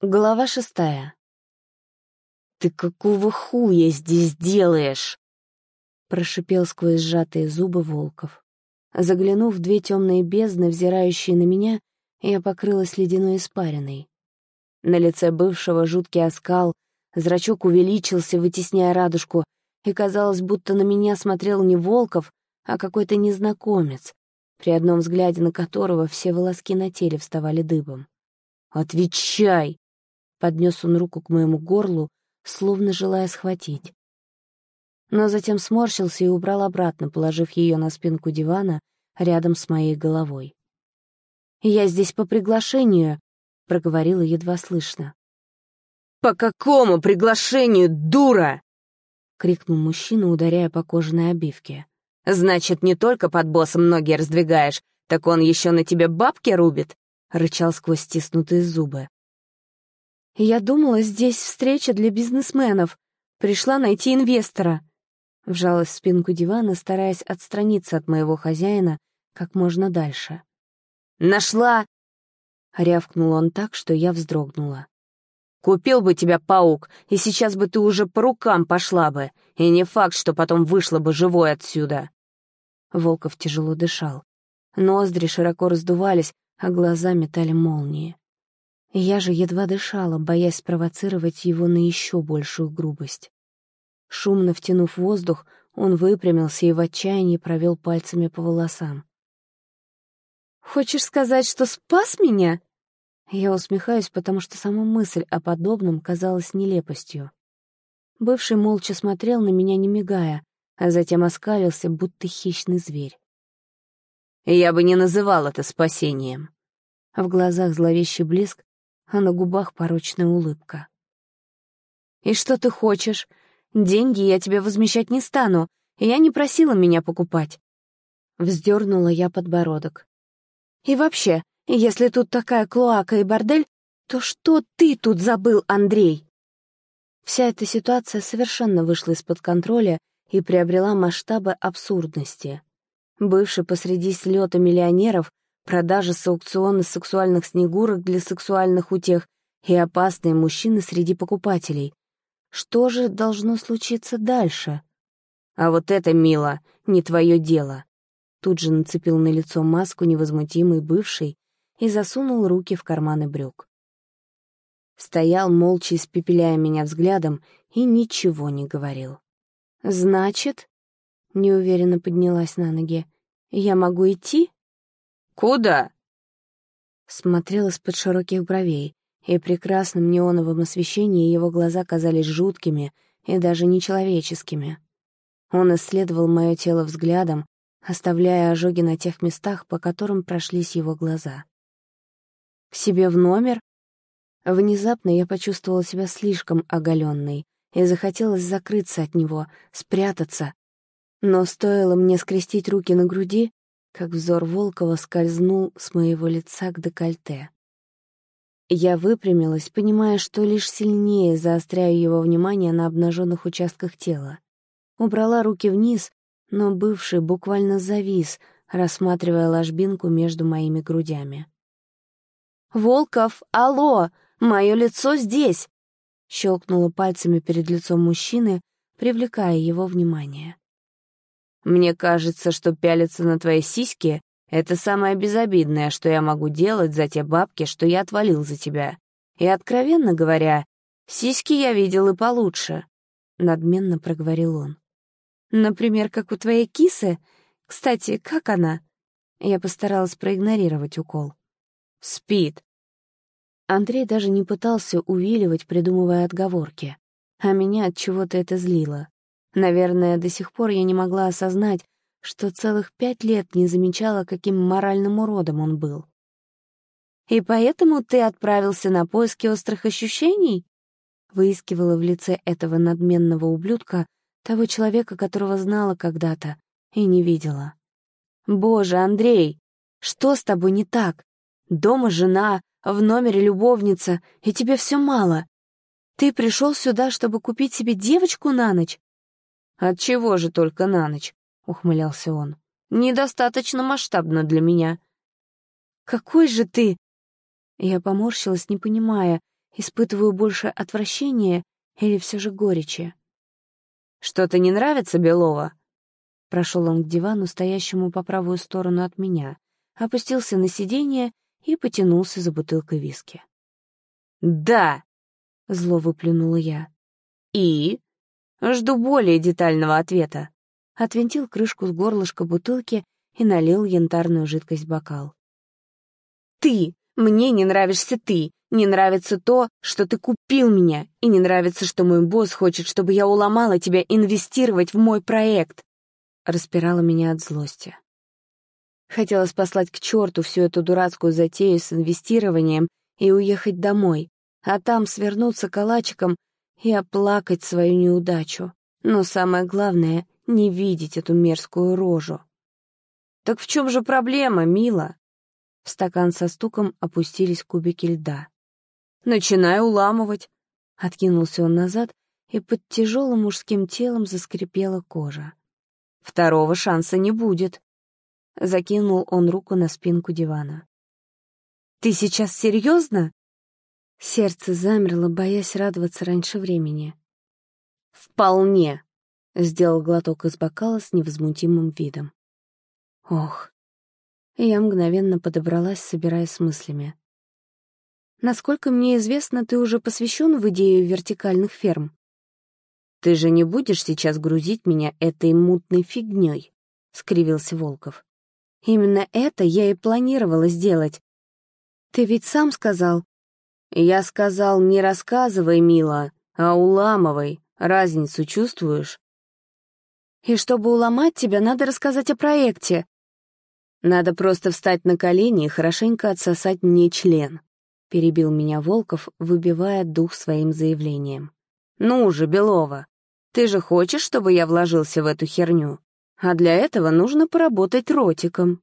Глава шестая. «Ты какого хуя здесь делаешь?» Прошипел сквозь сжатые зубы Волков. Заглянув в две темные бездны, взирающие на меня, я покрылась ледяной испариной. На лице бывшего жуткий оскал, зрачок увеличился, вытесняя радужку, и казалось, будто на меня смотрел не Волков, а какой-то незнакомец, при одном взгляде на которого все волоски на теле вставали дыбом. «Отвечай!» Поднес он руку к моему горлу, словно желая схватить. Но затем сморщился и убрал обратно, положив ее на спинку дивана рядом с моей головой. «Я здесь по приглашению», — проговорила едва слышно. «По какому приглашению, дура?» — крикнул мужчина, ударяя по кожаной обивке. «Значит, не только под боссом ноги раздвигаешь, так он еще на тебе бабки рубит?» — рычал сквозь стиснутые зубы. Я думала, здесь встреча для бизнесменов. Пришла найти инвестора. Вжалась в спинку дивана, стараясь отстраниться от моего хозяина как можно дальше. «Нашла!» — рявкнул он так, что я вздрогнула. «Купил бы тебя паук, и сейчас бы ты уже по рукам пошла бы, и не факт, что потом вышла бы живой отсюда». Волков тяжело дышал. Ноздри широко раздувались, а глаза метали молнии. Я же едва дышала, боясь спровоцировать его на еще большую грубость. Шумно втянув воздух, он выпрямился и в отчаянии провел пальцами по волосам. «Хочешь сказать, что спас меня?» Я усмехаюсь, потому что сама мысль о подобном казалась нелепостью. Бывший молча смотрел на меня, не мигая, а затем оскалился, будто хищный зверь. «Я бы не называл это спасением». В глазах зловещий блеск, а на губах порочная улыбка. «И что ты хочешь? Деньги я тебе возмещать не стану, я не просила меня покупать». Вздернула я подбородок. «И вообще, если тут такая клоака и бордель, то что ты тут забыл, Андрей?» Вся эта ситуация совершенно вышла из-под контроля и приобрела масштабы абсурдности. Бывший посреди слета миллионеров продажа с аукциона сексуальных снегурок для сексуальных утех и опасные мужчины среди покупателей. Что же должно случиться дальше? А вот это, мило, не твое дело. Тут же нацепил на лицо маску невозмутимый бывший и засунул руки в карманы брюк. Стоял, молча испепеляя меня взглядом, и ничего не говорил. «Значит...» — неуверенно поднялась на ноги. «Я могу идти?» «Куда?» Смотрел из-под широких бровей, и при красном неоновом освещении его глаза казались жуткими и даже нечеловеческими. Он исследовал мое тело взглядом, оставляя ожоги на тех местах, по которым прошлись его глаза. «К себе в номер?» Внезапно я почувствовала себя слишком оголенной и захотелось закрыться от него, спрятаться. Но стоило мне скрестить руки на груди, как взор Волкова скользнул с моего лица к декольте. Я выпрямилась, понимая, что лишь сильнее заостряю его внимание на обнаженных участках тела. Убрала руки вниз, но бывший буквально завис, рассматривая ложбинку между моими грудями. «Волков, алло! Мое лицо здесь!» Щелкнула пальцами перед лицом мужчины, привлекая его внимание. Мне кажется, что пялиться на твои сиськи — это самое безобидное, что я могу делать за те бабки, что я отвалил за тебя. И, откровенно говоря, сиськи я видел и получше», — надменно проговорил он. «Например, как у твоей кисы? Кстати, как она?» Я постаралась проигнорировать укол. «Спит». Андрей даже не пытался увиливать, придумывая отговорки. А меня от чего-то это злило. Наверное, до сих пор я не могла осознать, что целых пять лет не замечала, каким моральным уродом он был. «И поэтому ты отправился на поиски острых ощущений?» Выискивала в лице этого надменного ублюдка того человека, которого знала когда-то и не видела. «Боже, Андрей, что с тобой не так? Дома жена, в номере любовница, и тебе все мало. Ты пришел сюда, чтобы купить себе девочку на ночь, «Отчего же только на ночь?» — ухмылялся он. «Недостаточно масштабно для меня». «Какой же ты?» Я поморщилась, не понимая, испытываю больше отвращения или все же горечи. «Что-то не нравится, Белова?» Прошел он к дивану, стоящему по правую сторону от меня, опустился на сиденье и потянулся за бутылкой виски. «Да!» — зло выплюнула я. «И?» «Жду более детального ответа». Отвинтил крышку с горлышка бутылки и налил янтарную жидкость в бокал. «Ты! Мне не нравишься ты! Не нравится то, что ты купил меня, и не нравится, что мой босс хочет, чтобы я уломала тебя инвестировать в мой проект!» Распирала меня от злости. Хотелось послать к черту всю эту дурацкую затею с инвестированием и уехать домой, а там свернуться калачиком и оплакать свою неудачу. Но самое главное — не видеть эту мерзкую рожу. «Так в чем же проблема, мила?» В стакан со стуком опустились кубики льда. «Начинай уламывать!» Откинулся он назад, и под тяжелым мужским телом заскрипела кожа. «Второго шанса не будет!» Закинул он руку на спинку дивана. «Ты сейчас серьезно?» Сердце замерло, боясь радоваться раньше времени. «Вполне!» — сделал глоток из бокала с невозмутимым видом. Ох. Я мгновенно подобралась, собираясь с мыслями. Насколько мне известно, ты уже посвящен в идею вертикальных ферм. Ты же не будешь сейчас грузить меня этой мутной фигней, скривился Волков. Именно это я и планировала сделать. Ты ведь сам сказал. Я сказал, не рассказывай, мила, а уламывай. Разницу чувствуешь? И чтобы уломать тебя, надо рассказать о проекте. Надо просто встать на колени и хорошенько отсосать мне член», — перебил меня Волков, выбивая дух своим заявлением. «Ну же, Белова, ты же хочешь, чтобы я вложился в эту херню? А для этого нужно поработать ротиком».